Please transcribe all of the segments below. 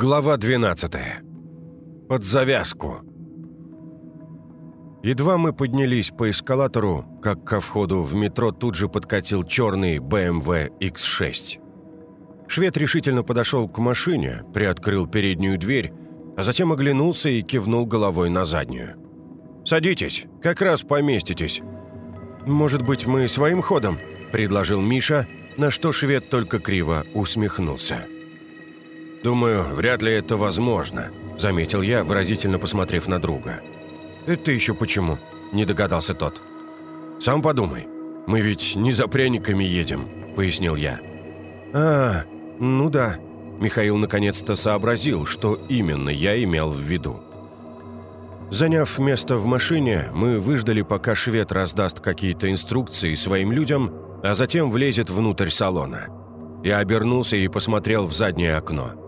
Глава 12. Под завязку. Едва мы поднялись по эскалатору, как ко входу в метро тут же подкатил черный BMW X6. Швед решительно подошел к машине, приоткрыл переднюю дверь, а затем оглянулся и кивнул головой на заднюю. «Садитесь, как раз поместитесь». «Может быть, мы своим ходом?» – предложил Миша, на что швед только криво усмехнулся. «Думаю, вряд ли это возможно», – заметил я, выразительно посмотрев на друга. «Это еще почему?» – не догадался тот. «Сам подумай. Мы ведь не за пряниками едем», – пояснил я. «А, ну да». Михаил наконец-то сообразил, что именно я имел в виду. Заняв место в машине, мы выждали, пока швед раздаст какие-то инструкции своим людям, а затем влезет внутрь салона. Я обернулся и посмотрел в заднее окно.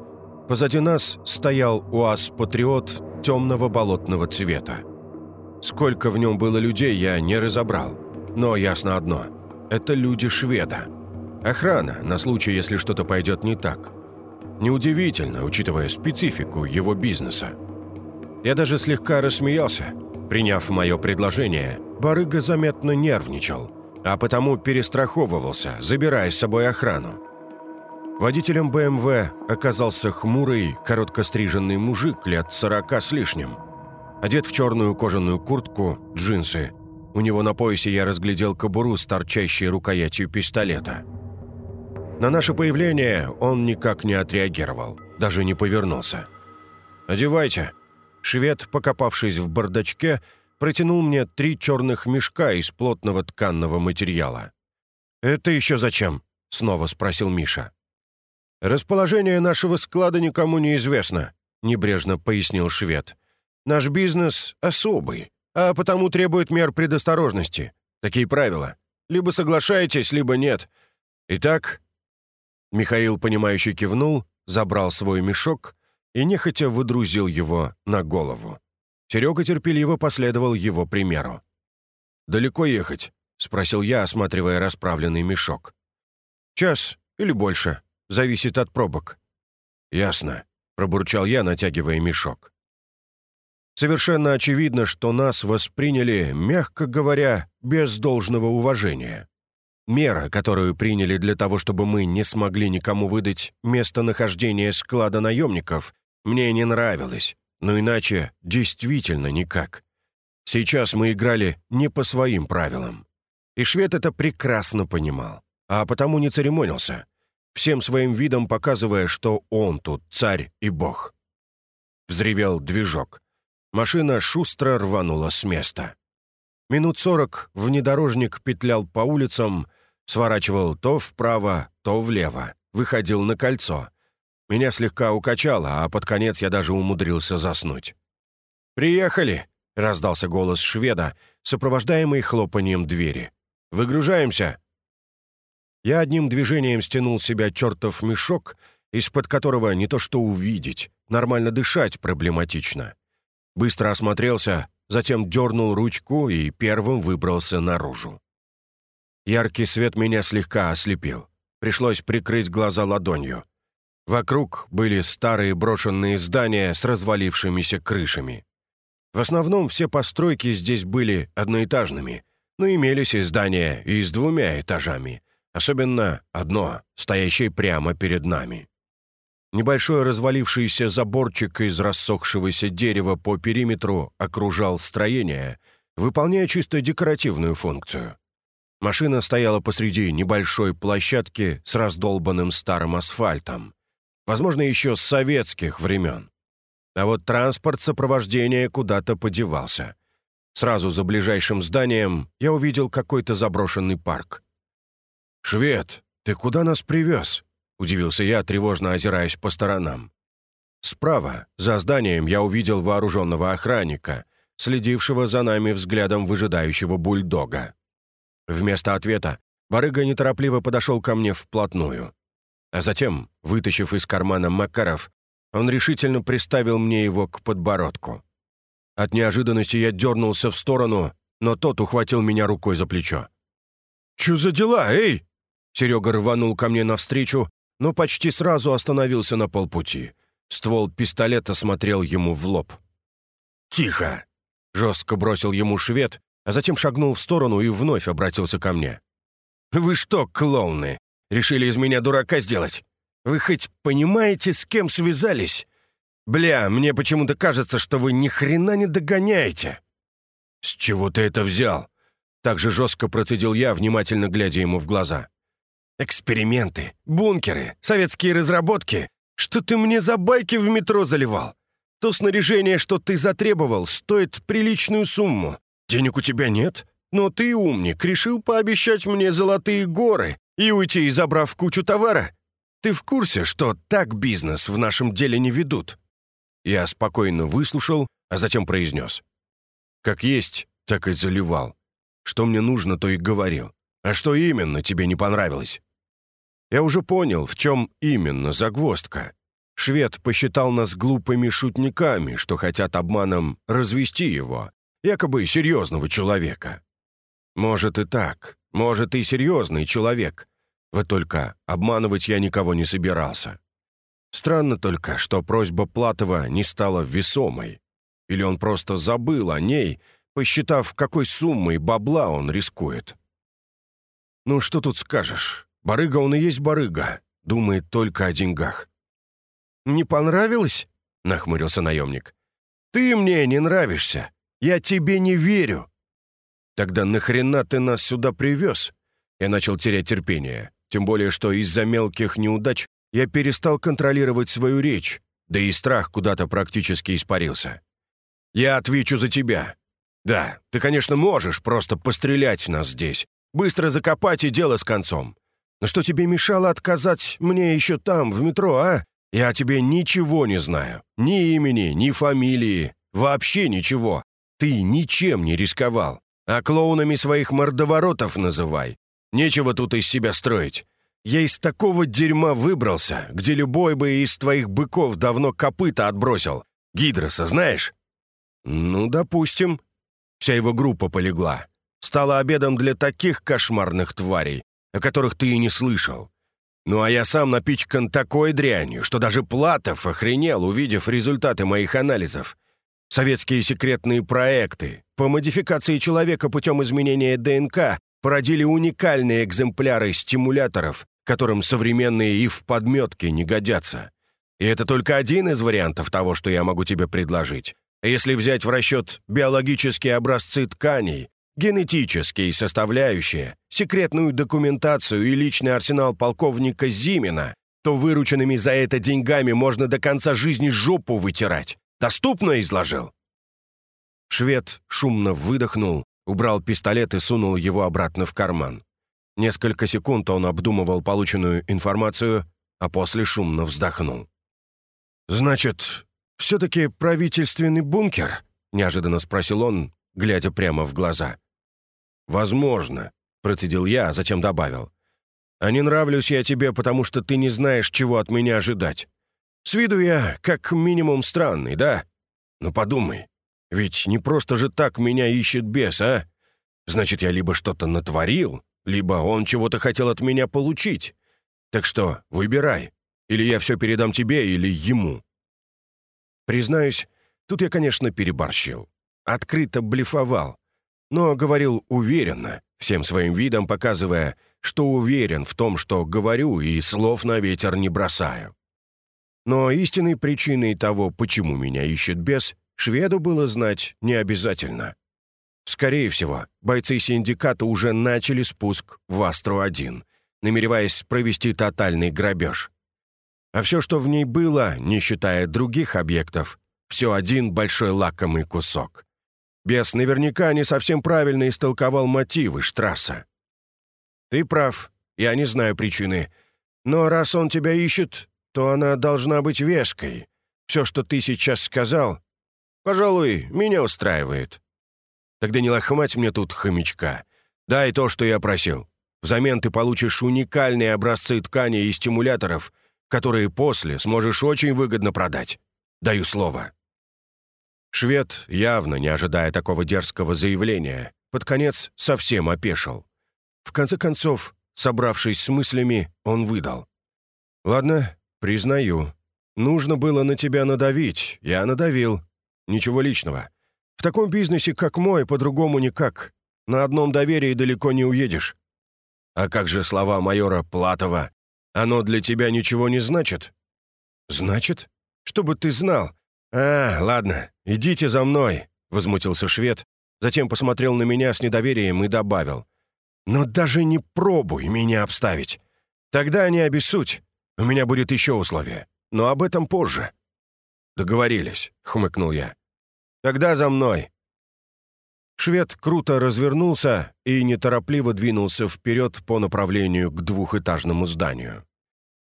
Позади нас стоял УАЗ-патриот темного болотного цвета. Сколько в нем было людей, я не разобрал. Но ясно одно – это люди шведа. Охрана, на случай, если что-то пойдет не так. Неудивительно, учитывая специфику его бизнеса. Я даже слегка рассмеялся. Приняв мое предложение, барыга заметно нервничал, а потому перестраховывался, забирая с собой охрану. Водителем БМВ оказался хмурый, короткостриженный мужик лет сорока с лишним. Одет в черную кожаную куртку, джинсы. У него на поясе я разглядел кобуру с торчащей рукоятью пистолета. На наше появление он никак не отреагировал, даже не повернулся. «Одевайте». Швед, покопавшись в бардачке, протянул мне три черных мешка из плотного тканного материала. «Это еще зачем?» — снова спросил Миша. «Расположение нашего склада никому не известно», — небрежно пояснил швед. «Наш бизнес особый, а потому требует мер предосторожности. Такие правила. Либо соглашаетесь, либо нет. Итак...» Михаил, понимающе кивнул, забрал свой мешок и нехотя выдрузил его на голову. Серега терпеливо последовал его примеру. «Далеко ехать?» — спросил я, осматривая расправленный мешок. «Час или больше», Зависит от пробок». «Ясно», — пробурчал я, натягивая мешок. Совершенно очевидно, что нас восприняли, мягко говоря, без должного уважения. Мера, которую приняли для того, чтобы мы не смогли никому выдать местонахождение склада наемников, мне не нравилась, но иначе действительно никак. Сейчас мы играли не по своим правилам. И швед это прекрасно понимал, а потому не церемонился всем своим видом показывая, что он тут царь и бог. Взревел движок. Машина шустро рванула с места. Минут сорок внедорожник петлял по улицам, сворачивал то вправо, то влево, выходил на кольцо. Меня слегка укачало, а под конец я даже умудрился заснуть. «Приехали!» — раздался голос шведа, сопровождаемый хлопанием двери. «Выгружаемся!» Я одним движением стянул себя чертов мешок, из-под которого не то что увидеть, нормально дышать проблематично. Быстро осмотрелся, затем дернул ручку и первым выбрался наружу. Яркий свет меня слегка ослепил. Пришлось прикрыть глаза ладонью. Вокруг были старые брошенные здания с развалившимися крышами. В основном все постройки здесь были одноэтажными, но имелись и здания и с двумя этажами — Особенно одно, стоящее прямо перед нами. Небольшой развалившийся заборчик из рассохшегося дерева по периметру окружал строение, выполняя чисто декоративную функцию. Машина стояла посреди небольшой площадки с раздолбанным старым асфальтом. Возможно, еще с советских времен. А вот транспорт сопровождения куда-то подевался. Сразу за ближайшим зданием я увидел какой-то заброшенный парк. «Швед, ты куда нас привез?» — удивился я, тревожно озираясь по сторонам. Справа, за зданием, я увидел вооруженного охранника, следившего за нами взглядом выжидающего бульдога. Вместо ответа барыга неторопливо подошел ко мне вплотную. А затем, вытащив из кармана Макаров, он решительно приставил мне его к подбородку. От неожиданности я дернулся в сторону, но тот ухватил меня рукой за плечо. «Чё за дела, эй?» Серега рванул ко мне навстречу, но почти сразу остановился на полпути. Ствол пистолета смотрел ему в лоб. «Тихо!» — жестко бросил ему швед, а затем шагнул в сторону и вновь обратился ко мне. «Вы что, клоуны, решили из меня дурака сделать? Вы хоть понимаете, с кем связались? Бля, мне почему-то кажется, что вы ни хрена не догоняете». «С чего ты это взял?» Так же жестко процедил я, внимательно глядя ему в глаза. «Эксперименты, бункеры, советские разработки. Что ты мне за байки в метро заливал? То снаряжение, что ты затребовал, стоит приличную сумму. Денег у тебя нет, но ты, умник, решил пообещать мне золотые горы и уйти, забрав кучу товара. Ты в курсе, что так бизнес в нашем деле не ведут?» Я спокойно выслушал, а затем произнес. «Как есть, так и заливал. Что мне нужно, то и говорил. А что именно тебе не понравилось?» Я уже понял, в чем именно загвоздка. Швед посчитал нас глупыми шутниками, что хотят обманом развести его, якобы серьезного человека. Может и так, может и серьезный человек. Вот только обманывать я никого не собирался. Странно только, что просьба Платова не стала весомой. Или он просто забыл о ней, посчитав, какой суммой бабла он рискует. Ну, что тут скажешь? Барыга он и есть барыга, думает только о деньгах. «Не понравилось?» — нахмурился наемник. «Ты мне не нравишься. Я тебе не верю». «Тогда нахрена ты нас сюда привез?» Я начал терять терпение, тем более что из-за мелких неудач я перестал контролировать свою речь, да и страх куда-то практически испарился. «Я отвечу за тебя. Да, ты, конечно, можешь просто пострелять нас здесь, быстро закопать и дело с концом. Но что тебе мешало отказать мне еще там, в метро, а? Я о тебе ничего не знаю. Ни имени, ни фамилии. Вообще ничего. Ты ничем не рисковал. А клоунами своих мордоворотов называй. Нечего тут из себя строить. Я из такого дерьма выбрался, где любой бы из твоих быков давно копыта отбросил. Гидроса знаешь? Ну, допустим. Вся его группа полегла. Стала обедом для таких кошмарных тварей, о которых ты и не слышал. Ну а я сам напичкан такой дрянью, что даже Платов охренел, увидев результаты моих анализов. Советские секретные проекты по модификации человека путем изменения ДНК породили уникальные экземпляры стимуляторов, которым современные и в подметке не годятся. И это только один из вариантов того, что я могу тебе предложить. Если взять в расчет биологические образцы тканей, генетические составляющие, секретную документацию и личный арсенал полковника Зимина, то вырученными за это деньгами можно до конца жизни жопу вытирать. Доступно изложил?» Швед шумно выдохнул, убрал пистолет и сунул его обратно в карман. Несколько секунд он обдумывал полученную информацию, а после шумно вздохнул. «Значит, все-таки правительственный бункер?» — неожиданно спросил он, глядя прямо в глаза. «Возможно», — процедил я, а затем добавил. «А не нравлюсь я тебе, потому что ты не знаешь, чего от меня ожидать. С виду я как минимум странный, да? Но подумай, ведь не просто же так меня ищет бес, а? Значит, я либо что-то натворил, либо он чего-то хотел от меня получить. Так что выбирай, или я все передам тебе, или ему». Признаюсь, тут я, конечно, переборщил. Открыто блефовал но говорил уверенно, всем своим видом показывая, что уверен в том, что говорю и слов на ветер не бросаю. Но истинной причиной того, почему меня ищет бес, шведу было знать не обязательно. Скорее всего, бойцы синдиката уже начали спуск в Астру-1, намереваясь провести тотальный грабеж. А все, что в ней было, не считая других объектов, все один большой лакомый кусок. Бес наверняка не совсем правильно истолковал мотивы Штрасса. «Ты прав, я не знаю причины. Но раз он тебя ищет, то она должна быть веской. Все, что ты сейчас сказал, пожалуй, меня устраивает. Тогда не лохмать мне тут хомячка. Дай то, что я просил. Взамен ты получишь уникальные образцы ткани и стимуляторов, которые после сможешь очень выгодно продать. Даю слово». Швед, явно не ожидая такого дерзкого заявления, под конец совсем опешил. В конце концов, собравшись с мыслями, он выдал. «Ладно, признаю. Нужно было на тебя надавить. Я надавил. Ничего личного. В таком бизнесе, как мой, по-другому никак. На одном доверии далеко не уедешь. А как же слова майора Платова? Оно для тебя ничего не значит? Значит? Чтобы ты знал. А, ладно, идите за мной, возмутился швед, затем посмотрел на меня с недоверием и добавил. Но даже не пробуй меня обставить. Тогда не обессудь. У меня будет еще условие. Но об этом позже. Договорились, хмыкнул я. Тогда за мной. Швед круто развернулся и неторопливо двинулся вперед по направлению к двухэтажному зданию.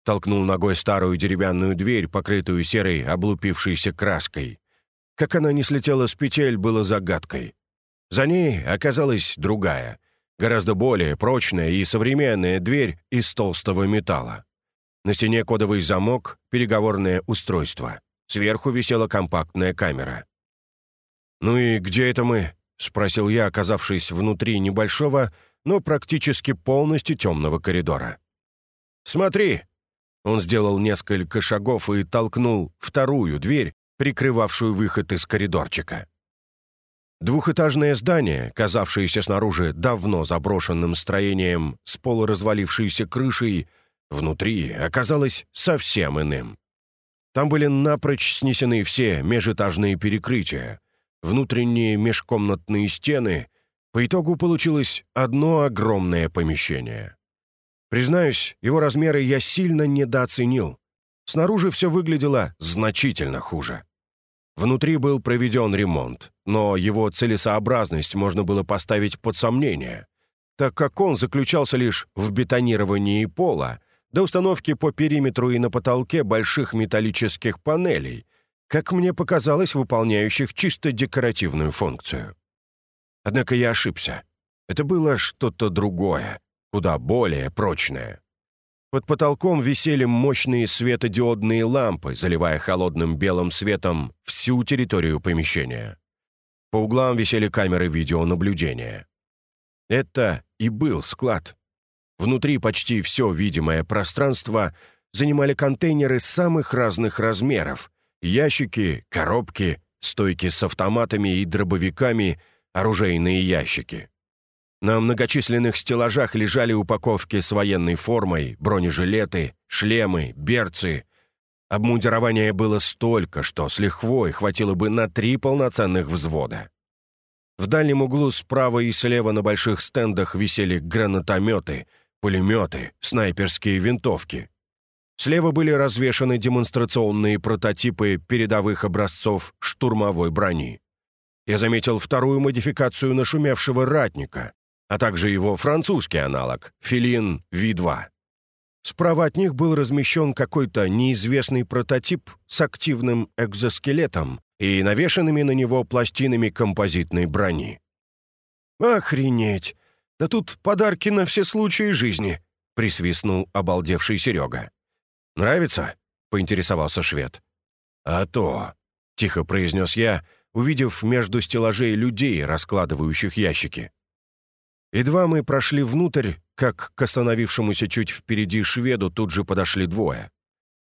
Толкнул ногой старую деревянную дверь, покрытую серой облупившейся краской. Как она не слетела с петель, было загадкой. За ней оказалась другая, гораздо более прочная и современная дверь из толстого металла. На стене кодовый замок, переговорное устройство. Сверху висела компактная камера. «Ну и где это мы?» — спросил я, оказавшись внутри небольшого, но практически полностью темного коридора. «Смотри!» Он сделал несколько шагов и толкнул вторую дверь, прикрывавшую выход из коридорчика. Двухэтажное здание, казавшееся снаружи давно заброшенным строением с полуразвалившейся крышей, внутри оказалось совсем иным. Там были напрочь снесены все межэтажные перекрытия, внутренние межкомнатные стены, по итогу получилось одно огромное помещение. Признаюсь, его размеры я сильно недооценил. Снаружи все выглядело значительно хуже. Внутри был проведен ремонт, но его целесообразность можно было поставить под сомнение, так как он заключался лишь в бетонировании пола до установки по периметру и на потолке больших металлических панелей, как мне показалось, выполняющих чисто декоративную функцию. Однако я ошибся. Это было что-то другое, куда более прочное. Под потолком висели мощные светодиодные лампы, заливая холодным белым светом всю территорию помещения. По углам висели камеры видеонаблюдения. Это и был склад. Внутри почти все видимое пространство занимали контейнеры самых разных размеров, Ящики, коробки, стойки с автоматами и дробовиками, оружейные ящики. На многочисленных стеллажах лежали упаковки с военной формой, бронежилеты, шлемы, берцы. Обмундирования было столько, что с лихвой хватило бы на три полноценных взвода. В дальнем углу справа и слева на больших стендах висели гранатометы, пулеметы, снайперские винтовки. Слева были развешаны демонстрационные прототипы передовых образцов штурмовой брони. Я заметил вторую модификацию нашумевшего ратника, а также его французский аналог — Филин Ви-2. Справа от них был размещен какой-то неизвестный прототип с активным экзоскелетом и навешанными на него пластинами композитной брони. «Охренеть! Да тут подарки на все случаи жизни!» — присвистнул обалдевший Серега. «Нравится?» — поинтересовался швед. «А то», — тихо произнес я, увидев между стеллажей людей, раскладывающих ящики. Едва мы прошли внутрь, как к остановившемуся чуть впереди шведу тут же подошли двое.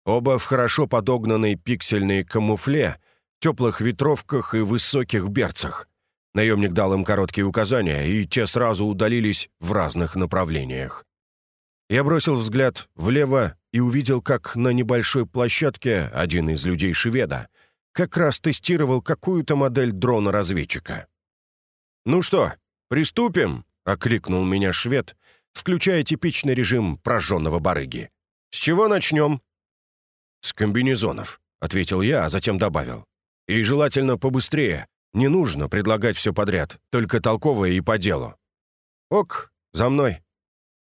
Оба в хорошо подогнанной пиксельной камуфле, теплых ветровках и высоких берцах. Наемник дал им короткие указания, и те сразу удалились в разных направлениях. Я бросил взгляд влево и увидел, как на небольшой площадке один из людей шведа как раз тестировал какую-то модель дрона-разведчика. «Ну что, приступим?» — окликнул меня швед, включая типичный режим прожженного барыги. «С чего начнем?» «С комбинезонов», — ответил я, а затем добавил. «И желательно побыстрее. Не нужно предлагать все подряд, только толковое и по делу». «Ок, за мной».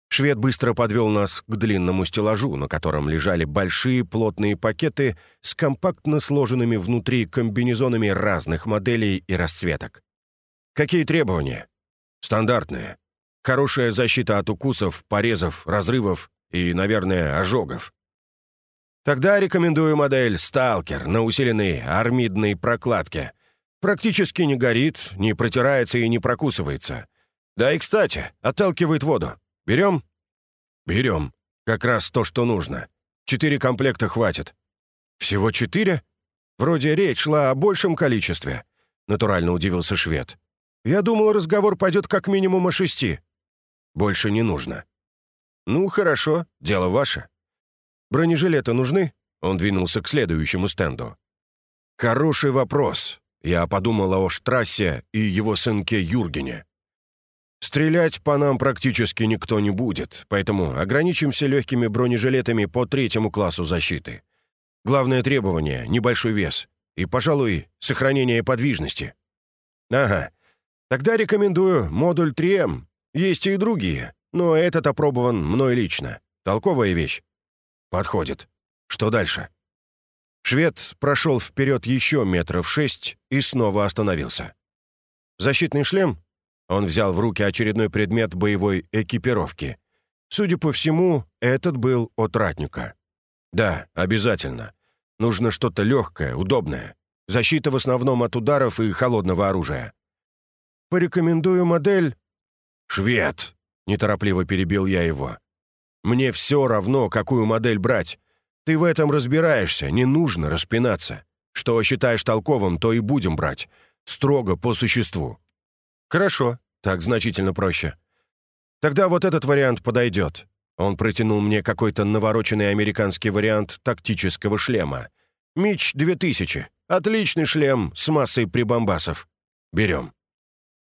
Швед быстро подвел нас к длинному стеллажу, на котором лежали большие плотные пакеты с компактно сложенными внутри комбинезонами разных моделей и расцветок. «Какие требования?» «Стандартные. Хорошая защита от укусов, порезов, разрывов и, наверное, ожогов». «Тогда рекомендую модель «Сталкер» на усиленной армидной прокладке. Практически не горит, не протирается и не прокусывается. Да и, кстати, отталкивает воду. Берем?» «Берем. Как раз то, что нужно. Четыре комплекта хватит». «Всего четыре? Вроде речь шла о большем количестве», — натурально удивился швед. «Я думал, разговор пойдет как минимум о шести». «Больше не нужно». «Ну, хорошо, дело ваше». «Бронежилеты нужны?» Он двинулся к следующему стенду. «Хороший вопрос. Я подумал о Штрассе и его сынке Юргене. Стрелять по нам практически никто не будет, поэтому ограничимся легкими бронежилетами по третьему классу защиты. Главное требование — небольшой вес и, пожалуй, сохранение подвижности. Ага. Тогда рекомендую модуль 3М. Есть и другие, но этот опробован мной лично. Толковая вещь. Подходит. Что дальше? Швед прошел вперед еще метров шесть и снова остановился. Защитный шлем? Он взял в руки очередной предмет боевой экипировки. Судя по всему, этот был от ратника. «Да, обязательно. Нужно что-то легкое, удобное. Защита в основном от ударов и холодного оружия». «Порекомендую модель...» «Швед!» — неторопливо перебил я его. «Мне все равно, какую модель брать. Ты в этом разбираешься, не нужно распинаться. Что считаешь толковым, то и будем брать. Строго по существу». «Хорошо, так значительно проще. Тогда вот этот вариант подойдет. Он протянул мне какой-то навороченный американский вариант тактического шлема. «Мич 2000. Отличный шлем с массой прибамбасов. Берем.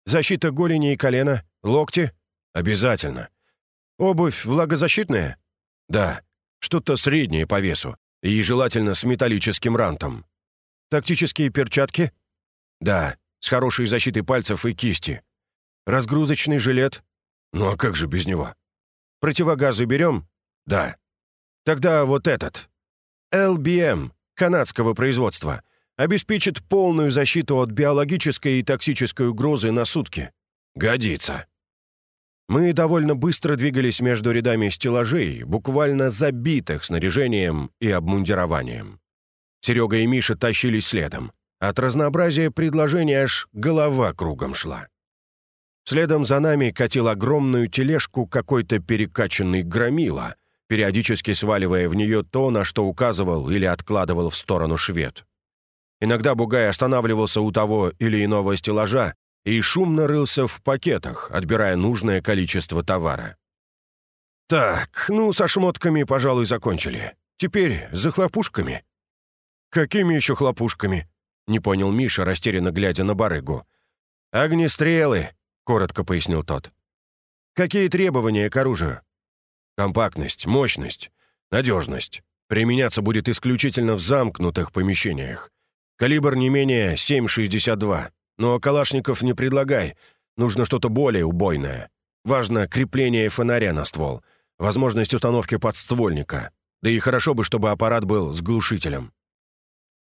Защита голени и колена, локти? Обязательно. Обувь влагозащитная? Да. Что-то среднее по весу. И желательно с металлическим рантом. Тактические перчатки? Да, с хорошей защитой пальцев и кисти. Разгрузочный жилет? Ну а как же без него? Противогазы берем?» «Да». «Тогда вот этот. LBM, канадского производства, обеспечит полную защиту от биологической и токсической угрозы на сутки. Годится». Мы довольно быстро двигались между рядами стеллажей, буквально забитых снаряжением и обмундированием. Серега и Миша тащились следом. От разнообразия предложений аж голова кругом шла. Следом за нами катил огромную тележку какой-то перекачанный громила, периодически сваливая в нее то, на что указывал или откладывал в сторону швед. Иногда Бугай останавливался у того или иного стеллажа и шумно рылся в пакетах, отбирая нужное количество товара. «Так, ну, со шмотками, пожалуй, закончили. Теперь за хлопушками». «Какими еще хлопушками?» — не понял Миша, растерянно глядя на барыгу. «Огнестрелы», коротко пояснил тот. «Какие требования к оружию?» «Компактность, мощность, надежность. Применяться будет исключительно в замкнутых помещениях. Калибр не менее 7,62. Но калашников не предлагай. Нужно что-то более убойное. Важно крепление фонаря на ствол, возможность установки подствольника. Да и хорошо бы, чтобы аппарат был с глушителем».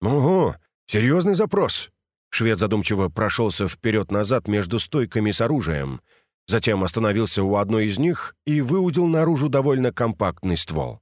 «Ого, серьезный запрос. Швед задумчиво прошелся вперед-назад между стойками с оружием, затем остановился у одной из них и выудил наружу довольно компактный ствол.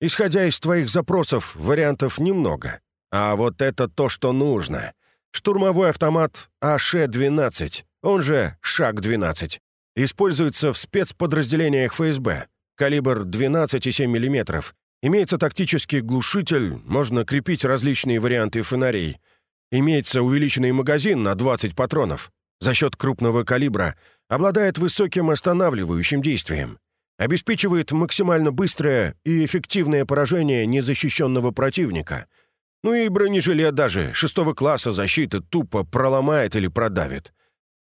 «Исходя из твоих запросов, вариантов немного. А вот это то, что нужно. Штурмовой автомат АШ-12, он же ШАК-12, используется в спецподразделениях ФСБ. Калибр 12,7 мм. Имеется тактический глушитель, можно крепить различные варианты фонарей — Имеется увеличенный магазин на 20 патронов. За счет крупного калибра обладает высоким останавливающим действием. Обеспечивает максимально быстрое и эффективное поражение незащищенного противника. Ну и бронежилет даже шестого класса защиты тупо проломает или продавит.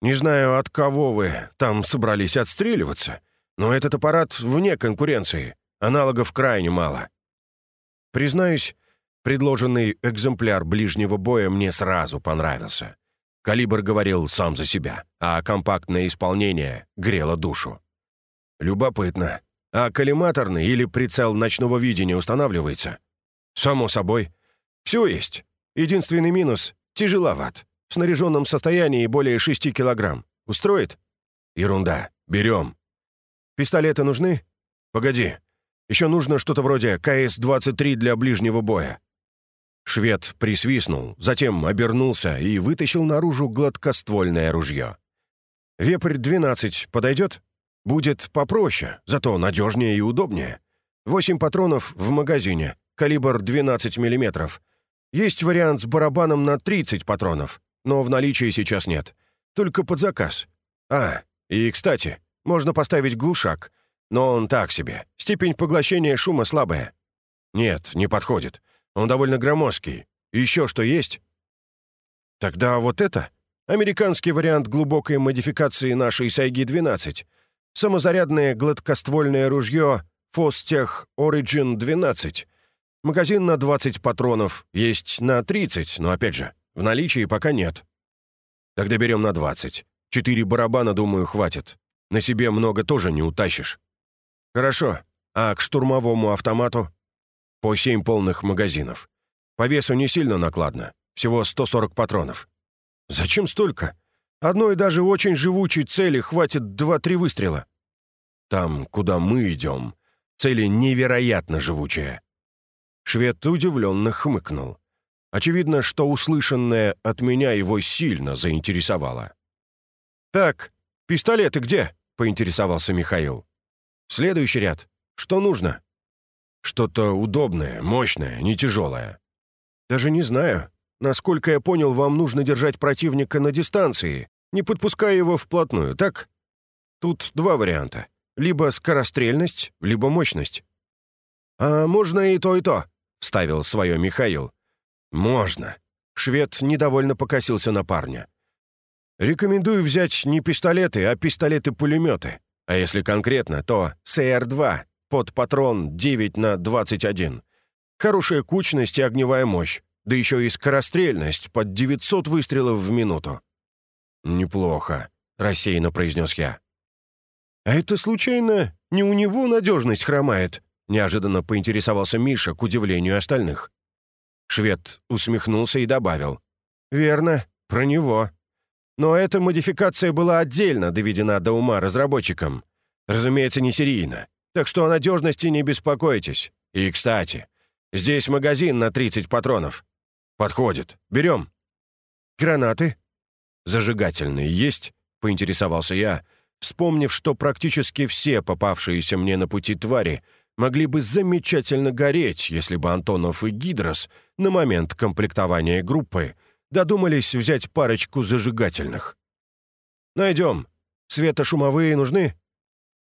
Не знаю, от кого вы там собрались отстреливаться, но этот аппарат вне конкуренции. Аналогов крайне мало. Признаюсь, Предложенный экземпляр ближнего боя мне сразу понравился. Калибр говорил сам за себя, а компактное исполнение грело душу. Любопытно. А коллиматорный или прицел ночного видения устанавливается? Само собой. Все есть. Единственный минус — тяжеловат. В снаряженном состоянии более 6 килограмм. Устроит? Ерунда. Берем. Пистолеты нужны? Погоди. Еще нужно что-то вроде КС-23 для ближнего боя. Швед присвистнул, затем обернулся и вытащил наружу гладкоствольное ружье. «Вепрь-12 подойдет? Будет попроще, зато надежнее и удобнее. Восемь патронов в магазине. калибр 12 мм. Есть вариант с барабаном на 30 патронов, но в наличии сейчас нет. Только под заказ. А, и, кстати, можно поставить глушак, но он так себе. Степень поглощения шума слабая. Нет, не подходит. Он довольно громоздкий. Еще что есть? Тогда вот это? Американский вариант глубокой модификации нашей Сайги-12. Самозарядное гладкоствольное ружье Фостех Origin 12. Магазин на 20 патронов, есть на 30, но опять же, в наличии пока нет. Тогда берем на 20. Четыре барабана, думаю, хватит. На себе много тоже не утащишь. Хорошо. А к штурмовому автомату? По 7 полных магазинов. По весу не сильно накладно. Всего 140 патронов. Зачем столько? Одной даже очень живучей цели хватит 2-3 выстрела. Там, куда мы идем, цели невероятно живучая. Швед удивленно хмыкнул. Очевидно, что услышанное от меня его сильно заинтересовало. «Так, пистолеты где?» — поинтересовался Михаил. «Следующий ряд. Что нужно?» «Что-то удобное, мощное, не тяжелое». «Даже не знаю. Насколько я понял, вам нужно держать противника на дистанции, не подпуская его вплотную, так? Тут два варианта. Либо скорострельность, либо мощность». «А можно и то, и то», — вставил свое Михаил. «Можно». Швед недовольно покосился на парня. «Рекомендую взять не пистолеты, а пистолеты-пулеметы. А если конкретно, то СР-2 под патрон 9 на 21. Хорошая кучность и огневая мощь да еще и скорострельность под 900 выстрелов в минуту». «Неплохо», — рассеянно произнес я. «А это, случайно, не у него надежность хромает?» — неожиданно поинтересовался Миша к удивлению остальных. Швед усмехнулся и добавил. «Верно, про него. Но эта модификация была отдельно доведена до ума разработчикам. Разумеется, не серийно. Так что о надежности не беспокойтесь. И, кстати, здесь магазин на 30 патронов. «Подходит. Берем». «Гранаты?» «Зажигательные есть?» — поинтересовался я, вспомнив, что практически все попавшиеся мне на пути твари могли бы замечательно гореть, если бы Антонов и Гидрос на момент комплектования группы додумались взять парочку зажигательных. «Найдем. Светошумовые нужны?»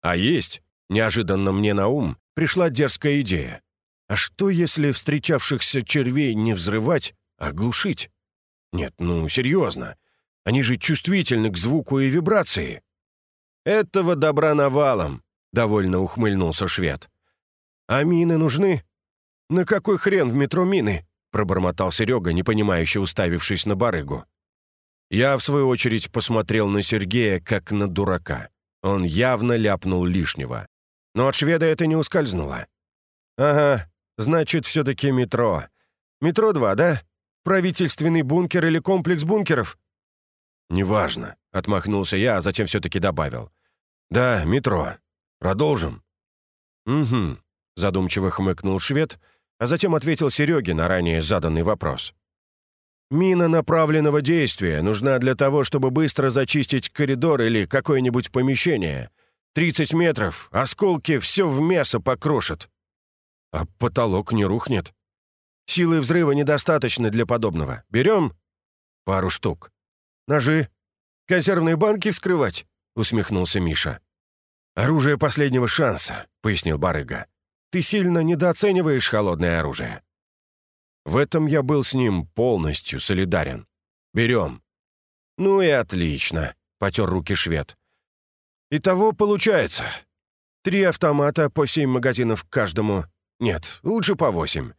«А есть?» — неожиданно мне на ум пришла дерзкая идея. А что, если встречавшихся червей не взрывать, а глушить? Нет, ну, серьезно. Они же чувствительны к звуку и вибрации. Этого добра навалом, — довольно ухмыльнулся швед. А мины нужны? На какой хрен в метро мины? — пробормотал Серега, непонимающе уставившись на барыгу. Я, в свою очередь, посмотрел на Сергея, как на дурака. Он явно ляпнул лишнего. Но от шведа это не ускользнуло. «Ага, Значит, все-таки метро. Метро-2, да? Правительственный бункер или комплекс бункеров?» «Неважно», — отмахнулся я, а затем все-таки добавил. «Да, метро. Продолжим». «Угу», — задумчиво хмыкнул швед, а затем ответил Сереге на ранее заданный вопрос. «Мина направленного действия нужна для того, чтобы быстро зачистить коридор или какое-нибудь помещение. 30 метров, осколки все в мясо покрошат. А потолок не рухнет. Силы взрыва недостаточно для подобного. Берем? Пару штук. Ножи. Консервные банки вскрывать? Усмехнулся Миша. «Оружие последнего шанса», — пояснил барыга. «Ты сильно недооцениваешь холодное оружие». В этом я был с ним полностью солидарен. «Берем». «Ну и отлично», — потер руки швед. «Итого получается. Три автомата по семь магазинов каждому, нет, лучше по восемь.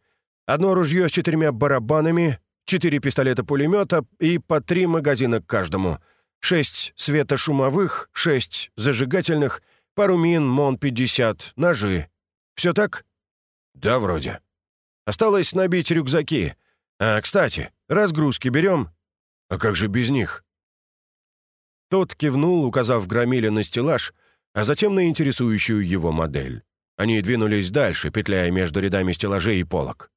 Одно ружье с четырьмя барабанами, четыре пистолета-пулемета и по три магазина к каждому. Шесть светошумовых, шесть зажигательных, пару мин МОН-50, ножи. Все так? Да, вроде. Осталось набить рюкзаки. А, кстати, разгрузки берем? А как же без них? Тот кивнул, указав громиле на стеллаж, а затем на интересующую его модель. Они двинулись дальше, петляя между рядами стеллажей и полок.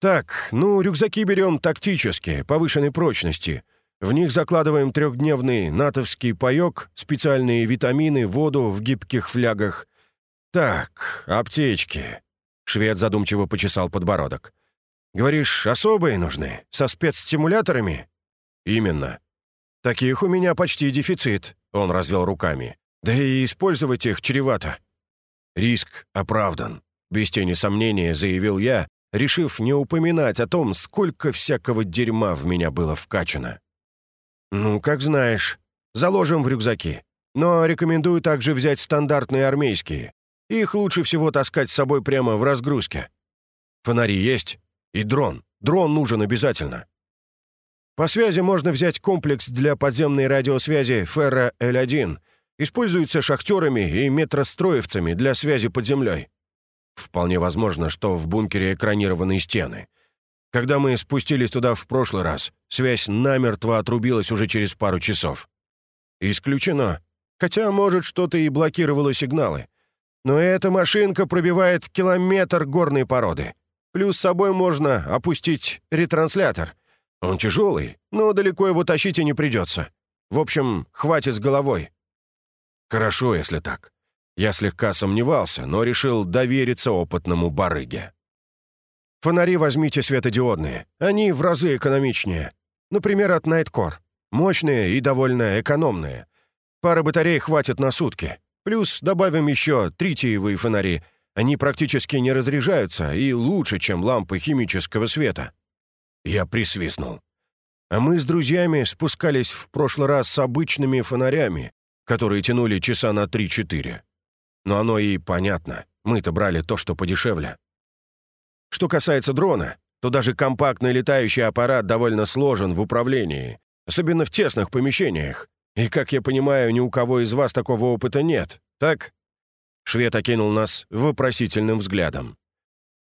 «Так, ну, рюкзаки берем тактические, повышенной прочности. В них закладываем трехдневный натовский паёк, специальные витамины, воду в гибких флягах. Так, аптечки. Швед задумчиво почесал подбородок. «Говоришь, особые нужны? Со спецстимуляторами?» «Именно. Таких у меня почти дефицит», — он развел руками. «Да и использовать их чревато». «Риск оправдан», — без тени сомнения заявил я, решив не упоминать о том, сколько всякого дерьма в меня было вкачано. «Ну, как знаешь. Заложим в рюкзаки. Но рекомендую также взять стандартные армейские. Их лучше всего таскать с собой прямо в разгрузке. Фонари есть? И дрон. Дрон нужен обязательно. По связи можно взять комплекс для подземной радиосвязи Ферра L1. Используется шахтерами и метростроевцами для связи под землей. Вполне возможно, что в бункере экранированные стены. Когда мы спустились туда в прошлый раз, связь намертво отрубилась уже через пару часов. Исключено. Хотя, может, что-то и блокировало сигналы. Но эта машинка пробивает километр горной породы. Плюс с собой можно опустить ретранслятор. Он тяжелый, но далеко его тащить и не придется. В общем, хватит с головой. Хорошо, если так. Я слегка сомневался, но решил довериться опытному барыге. Фонари возьмите светодиодные. Они в разы экономичнее. Например, от Nightcore. Мощные и довольно экономные. Пара батарей хватит на сутки. Плюс добавим еще тритиевые фонари. Они практически не разряжаются и лучше, чем лампы химического света. Я присвистнул. А мы с друзьями спускались в прошлый раз с обычными фонарями, которые тянули часа на 3-4. Но оно и понятно. Мы-то брали то, что подешевле. Что касается дрона, то даже компактный летающий аппарат довольно сложен в управлении, особенно в тесных помещениях. И, как я понимаю, ни у кого из вас такого опыта нет, так?» Швед окинул нас вопросительным взглядом.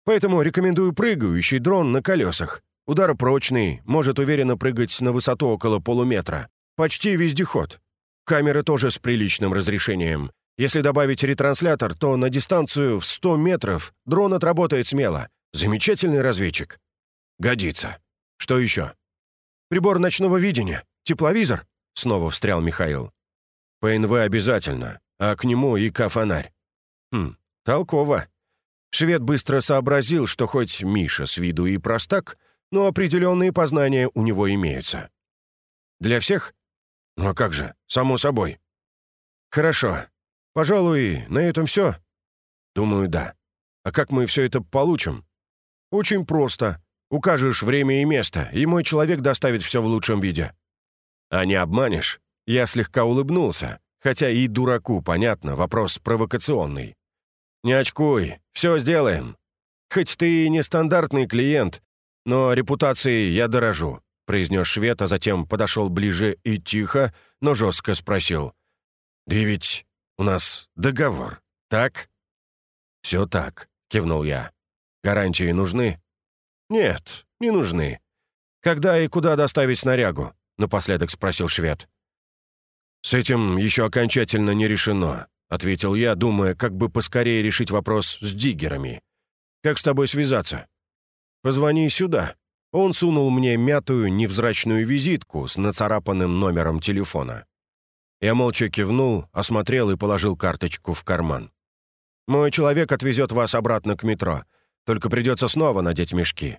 «Поэтому рекомендую прыгающий дрон на колесах. Удар прочный, может уверенно прыгать на высоту около полуметра. Почти вездеход. Камеры тоже с приличным разрешением. Если добавить ретранслятор, то на дистанцию в 100 метров дрон отработает смело. Замечательный разведчик. Годится. Что еще? Прибор ночного видения. Тепловизор. Снова встрял Михаил. ПНВ обязательно, а к нему и К-фонарь. Хм, толково. Швед быстро сообразил, что хоть Миша с виду и простак, но определенные познания у него имеются. Для всех? Ну а как же, само собой. Хорошо. Пожалуй, на этом все? Думаю, да. А как мы все это получим? Очень просто. Укажешь время и место, и мой человек доставит все в лучшем виде. А не обманешь? Я слегка улыбнулся, хотя и дураку, понятно, вопрос провокационный. Не очкуй, все сделаем. Хоть ты и нестандартный клиент, но репутацией я дорожу», — произнес швед, а затем подошел ближе и тихо, но жестко спросил. «Да ведь у нас договор, так?» «Все так», — кивнул я. «Гарантии нужны?» «Нет, не нужны. Когда и куда доставить снарягу?» — напоследок спросил швед. «С этим еще окончательно не решено», — ответил я, думая, как бы поскорее решить вопрос с диггерами. «Как с тобой связаться?» «Позвони сюда». Он сунул мне мятую невзрачную визитку с нацарапанным номером телефона. Я молча кивнул, осмотрел и положил карточку в карман. «Мой человек отвезет вас обратно к метро. Только придется снова надеть мешки».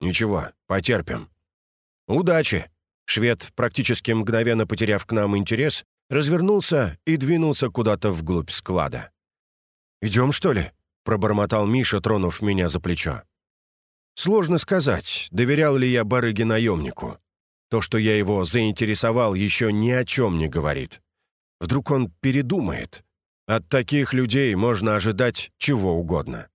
«Ничего, потерпим». «Удачи!» Швед, практически мгновенно потеряв к нам интерес, развернулся и двинулся куда-то вглубь склада. «Идем, что ли?» — пробормотал Миша, тронув меня за плечо. Сложно сказать, доверял ли я барыге-наемнику. То, что я его заинтересовал, еще ни о чем не говорит. Вдруг он передумает. От таких людей можно ожидать чего угодно.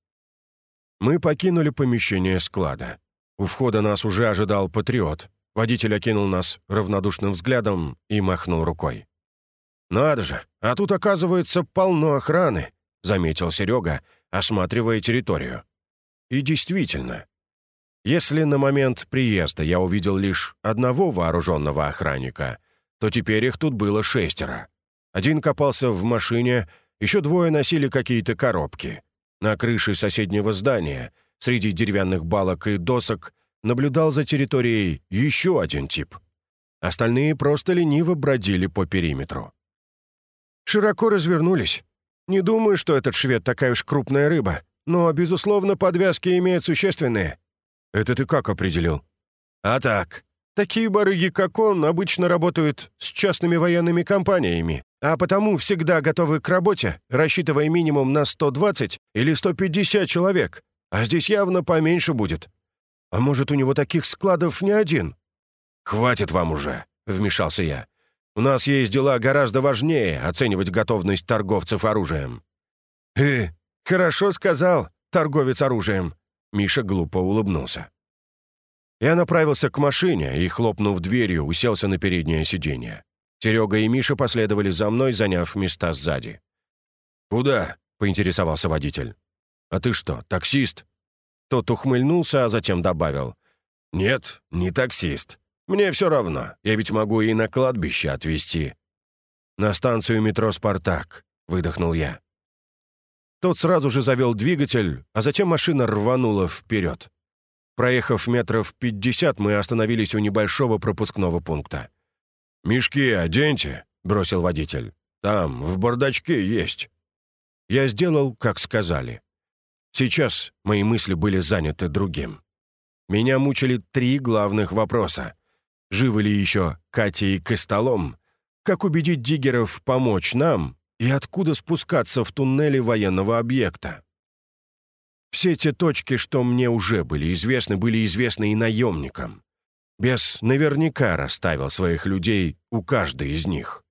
Мы покинули помещение склада. У входа нас уже ожидал патриот, Водитель окинул нас равнодушным взглядом и махнул рукой. «Надо же, а тут, оказывается, полно охраны», — заметил Серега, осматривая территорию. И действительно, если на момент приезда я увидел лишь одного вооруженного охранника, то теперь их тут было шестеро. Один копался в машине, еще двое носили какие-то коробки. На крыше соседнего здания, среди деревянных балок и досок, наблюдал за территорией еще один тип. Остальные просто лениво бродили по периметру. Широко развернулись. Не думаю, что этот швед такая уж крупная рыба, но, безусловно, подвязки имеют существенные». «Это ты как определил?» «А так. Такие барыги, как он, обычно работают с частными военными компаниями, а потому всегда готовы к работе, рассчитывая минимум на 120 или 150 человек, а здесь явно поменьше будет. А может, у него таких складов не один?» «Хватит вам уже», — вмешался я. «У нас есть дела гораздо важнее оценивать готовность торговцев оружием». «Э, хорошо сказал, торговец оружием», — Миша глупо улыбнулся. Я направился к машине и, хлопнув дверью, уселся на переднее сиденье. Серега и Миша последовали за мной, заняв места сзади. «Куда?» — поинтересовался водитель. «А ты что, таксист?» Тот ухмыльнулся, а затем добавил. «Нет, не таксист. Мне все равно. Я ведь могу и на кладбище отвезти». «На станцию метро «Спартак», — выдохнул я. Тот сразу же завел двигатель, а затем машина рванула вперед. Проехав метров пятьдесят, мы остановились у небольшого пропускного пункта. «Мешки оденьте», — бросил водитель. «Там, в бардачке есть». Я сделал, как сказали. Сейчас мои мысли были заняты другим. Меня мучили три главных вопроса. Живы ли еще Катя и Костолом? Как убедить диггеров помочь нам? И откуда спускаться в туннели военного объекта? Все те точки, что мне уже были известны, были известны и наемникам. Бес наверняка расставил своих людей у каждой из них.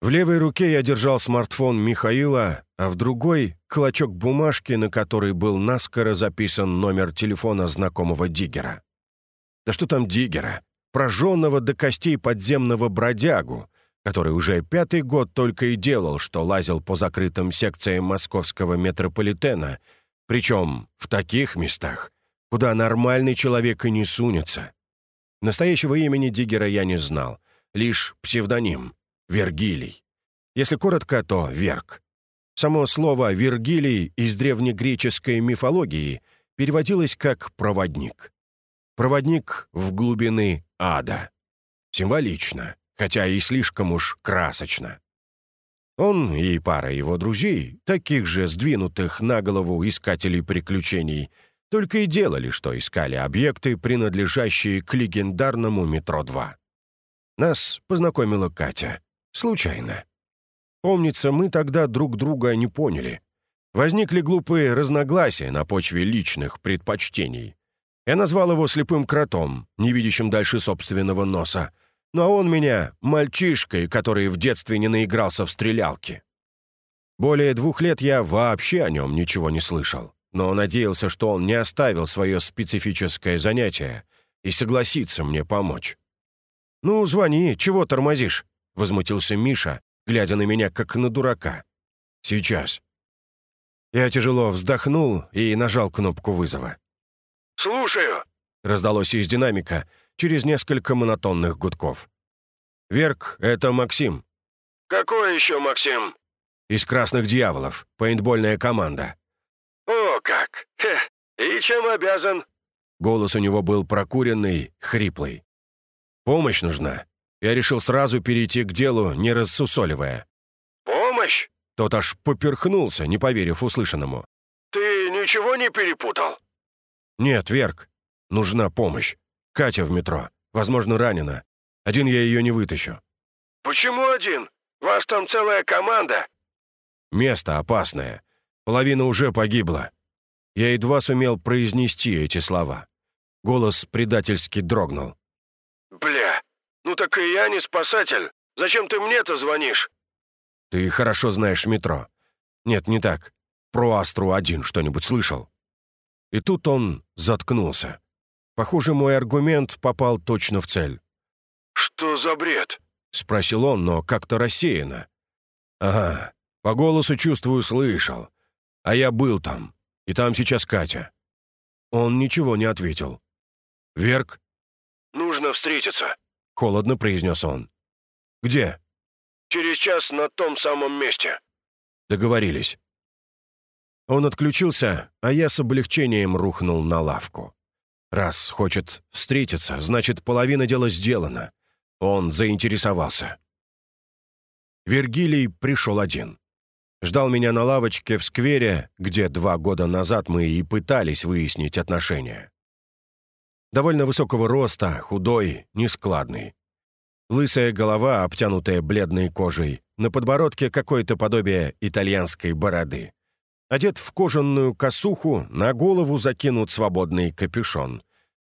В левой руке я держал смартфон Михаила, а в другой — клочок бумажки, на которой был наскоро записан номер телефона знакомого диггера. Да что там диггера? Прожженного до костей подземного бродягу, который уже пятый год только и делал, что лазил по закрытым секциям московского метрополитена, причем в таких местах, куда нормальный человек и не сунется. Настоящего имени Диггера я не знал, лишь псевдоним — Вергилий. Если коротко, то Верг. Само слово «Вергилий» из древнегреческой мифологии переводилось как «проводник». Проводник в глубины ада. Символично хотя и слишком уж красочно. Он и пара его друзей, таких же сдвинутых на голову искателей приключений, только и делали, что искали объекты, принадлежащие к легендарному «Метро-2». Нас познакомила Катя. Случайно. Помнится, мы тогда друг друга не поняли. Возникли глупые разногласия на почве личных предпочтений. Я назвал его слепым кротом, не видящим дальше собственного носа, но он меня мальчишкой, который в детстве не наигрался в стрелялки. Более двух лет я вообще о нем ничего не слышал, но надеялся, что он не оставил свое специфическое занятие и согласится мне помочь. «Ну, звони, чего тормозишь?» — возмутился Миша, глядя на меня как на дурака. «Сейчас». Я тяжело вздохнул и нажал кнопку вызова. «Слушаю», — раздалось из динамика, через несколько монотонных гудков. «Верк, это Максим». «Какой еще Максим?» «Из «Красных дьяволов», пейнтбольная команда». «О, как! Хе. И чем обязан?» Голос у него был прокуренный, хриплый. «Помощь нужна». Я решил сразу перейти к делу, не рассусоливая. «Помощь?» Тот аж поперхнулся, не поверив услышанному. «Ты ничего не перепутал?» «Нет, Верк, нужна помощь. Катя в метро. Возможно, ранена. Один я ее не вытащу». «Почему один? Вас там целая команда». «Место опасное. Половина уже погибла». Я едва сумел произнести эти слова. Голос предательски дрогнул. «Бля, ну так и я не спасатель. Зачем ты мне-то звонишь?» «Ты хорошо знаешь метро. Нет, не так. Про Астру-1 что-нибудь слышал?» И тут он заткнулся. Похоже, мой аргумент попал точно в цель. «Что за бред?» — спросил он, но как-то рассеянно. «Ага, по голосу чувствую, слышал. А я был там, и там сейчас Катя». Он ничего не ответил. «Верк?» «Нужно встретиться», — холодно произнес он. «Где?» «Через час на том самом месте». Договорились. Он отключился, а я с облегчением рухнул на лавку. Раз хочет встретиться, значит, половина дела сделана. Он заинтересовался. Вергилий пришел один. ждал меня на лавочке в сквере, где два года назад мы и пытались выяснить отношения. Довольно высокого роста, худой, нескладный. Лысая голова, обтянутая бледной кожей, на подбородке какое-то подобие итальянской бороды. Одет в кожаную косуху, на голову закинут свободный капюшон.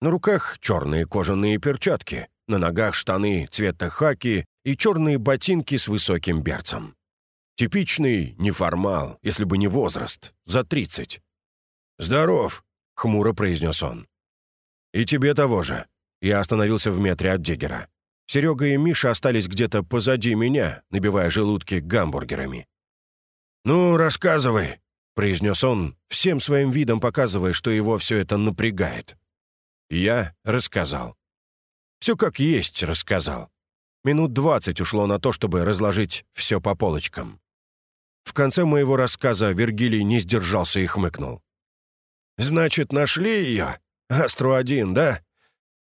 На руках черные кожаные перчатки, на ногах штаны цвета хаки и черные ботинки с высоким берцем. Типичный неформал, если бы не возраст, за тридцать. «Здоров», — хмуро произнес он. «И тебе того же». Я остановился в метре от Диггера. Серега и Миша остались где-то позади меня, набивая желудки гамбургерами. «Ну, рассказывай», — произнес он, всем своим видом показывая, что его все это напрягает. Я рассказал. Все как есть рассказал. Минут двадцать ушло на то, чтобы разложить все по полочкам. В конце моего рассказа Вергилий не сдержался и хмыкнул. «Значит, нашли ее? Астру-1, да?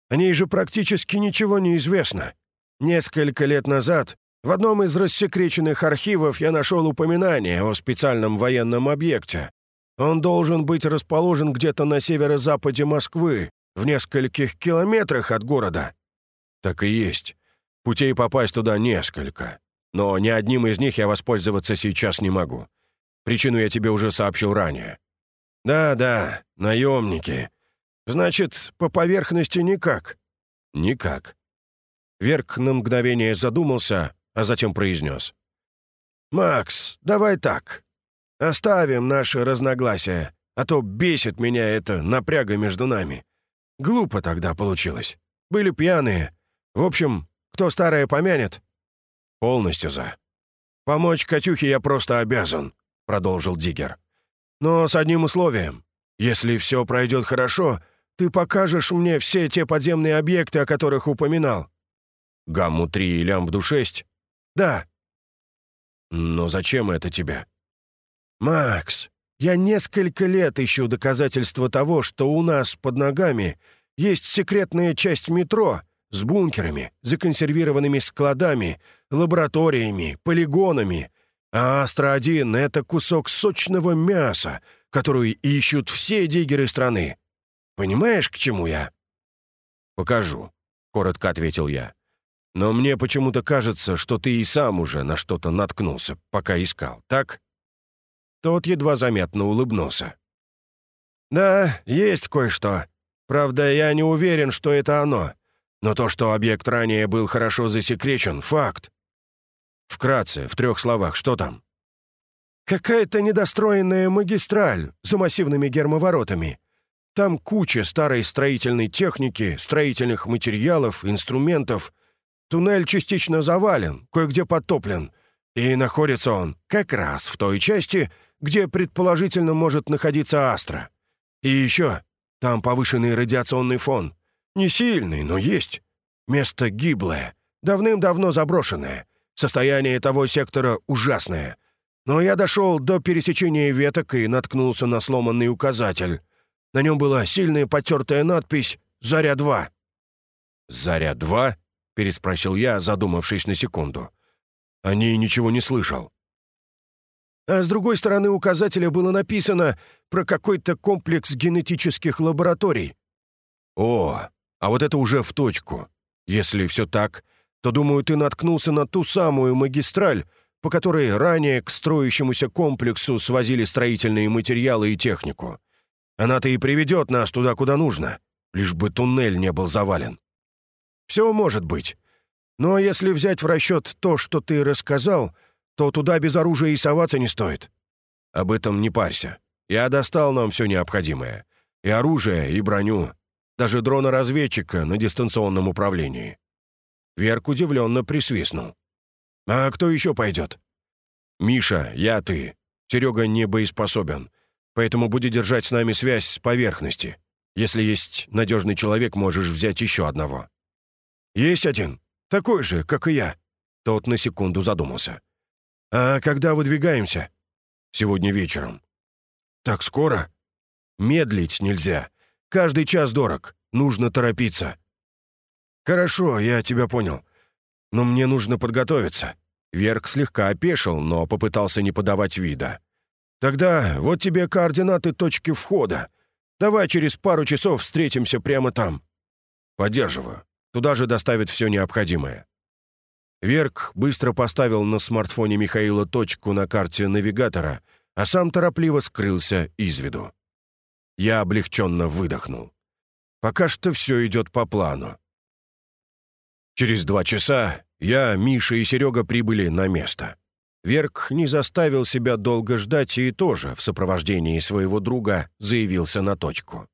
О ней же практически ничего не известно. Несколько лет назад в одном из рассекреченных архивов я нашел упоминание о специальном военном объекте. Он должен быть расположен где-то на северо-западе Москвы, в нескольких километрах от города. Так и есть. Путей попасть туда несколько. Но ни одним из них я воспользоваться сейчас не могу. Причину я тебе уже сообщил ранее. Да-да, наемники. Значит, по поверхности никак?» «Никак». Верк на мгновение задумался, а затем произнес. «Макс, давай так. Оставим наши разногласия, а то бесит меня это напряга между нами. Глупо тогда получилось. Были пьяные. В общем, кто старое помянет?» «Полностью за». «Помочь Катюхе я просто обязан», — продолжил Диггер. «Но с одним условием. Если все пройдет хорошо, ты покажешь мне все те подземные объекты, о которых упоминал». «Гамму-3 и лямбду-6?» «Да». «Но зачем это тебе?» «Макс, я несколько лет ищу доказательства того, что у нас под ногами есть секретная часть метро с бункерами, законсервированными складами, лабораториями, полигонами, а Астра-1 — это кусок сочного мяса, которую ищут все диггеры страны. Понимаешь, к чему я?» «Покажу», — коротко ответил я. «Но мне почему-то кажется, что ты и сам уже на что-то наткнулся, пока искал, так?» Тот едва заметно улыбнулся. «Да, есть кое-что. Правда, я не уверен, что это оно. Но то, что объект ранее был хорошо засекречен, — факт. Вкратце, в трех словах, что там?» «Какая-то недостроенная магистраль за массивными гермоворотами. Там куча старой строительной техники, строительных материалов, инструментов. Туннель частично завален, кое-где подтоплен. И находится он как раз в той части, где предположительно может находиться Астра. И еще, там повышенный радиационный фон. Не сильный, но есть. Место гиблое, давным-давно заброшенное. Состояние того сектора ужасное. Но я дошел до пересечения веток и наткнулся на сломанный указатель. На нем была сильная потертая надпись «Заря-2». «Заря-2?» — переспросил я, задумавшись на секунду. О ней ничего не слышал. А с другой стороны указателя было написано про какой-то комплекс генетических лабораторий. О, а вот это уже в точку. Если все так, то, думаю, ты наткнулся на ту самую магистраль, по которой ранее к строящемуся комплексу свозили строительные материалы и технику. Она-то и приведет нас туда, куда нужно, лишь бы туннель не был завален. Все может быть. Но если взять в расчет то, что ты рассказал, то туда без оружия и соваться не стоит. Об этом не парься. Я достал нам все необходимое. И оружие, и броню. Даже дрона-разведчика на дистанционном управлении. Верк удивленно присвистнул. «А кто еще пойдет?» «Миша, я, ты. Серега не боеспособен поэтому будет держать с нами связь с поверхности. Если есть надежный человек, можешь взять еще одного». «Есть один, такой же, как и я». Тот на секунду задумался. «А когда выдвигаемся?» «Сегодня вечером». «Так скоро?» «Медлить нельзя. Каждый час дорог. Нужно торопиться». «Хорошо, я тебя понял. Но мне нужно подготовиться. Верк слегка опешил, но попытался не подавать вида. «Тогда вот тебе координаты точки входа. Давай через пару часов встретимся прямо там». «Поддерживаю. Туда же доставят все необходимое». Верк быстро поставил на смартфоне Михаила точку на карте навигатора, а сам торопливо скрылся из виду. Я облегченно выдохнул. Пока что все идет по плану. Через два часа я, Миша и Серега прибыли на место. Верк не заставил себя долго ждать и тоже в сопровождении своего друга заявился на точку.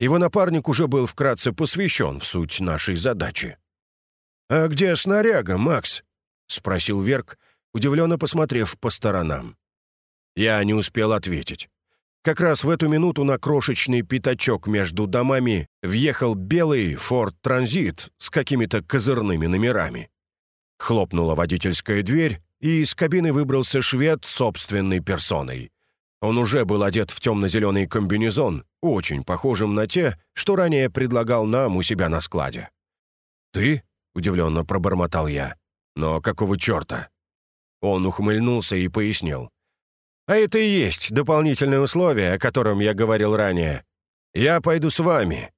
Его напарник уже был вкратце посвящен в суть нашей задачи. «А где снаряга, Макс?» — спросил Верк, удивленно посмотрев по сторонам. Я не успел ответить. Как раз в эту минуту на крошечный пятачок между домами въехал белый Ford Transit с какими-то козырными номерами. Хлопнула водительская дверь, и из кабины выбрался швед собственной персоной. Он уже был одет в темно-зеленый комбинезон, очень похожим на те, что ранее предлагал нам у себя на складе. «Ты?» — удивленно пробормотал я. «Но какого черта?» Он ухмыльнулся и пояснил. «А это и есть дополнительное условие, о котором я говорил ранее. Я пойду с вами.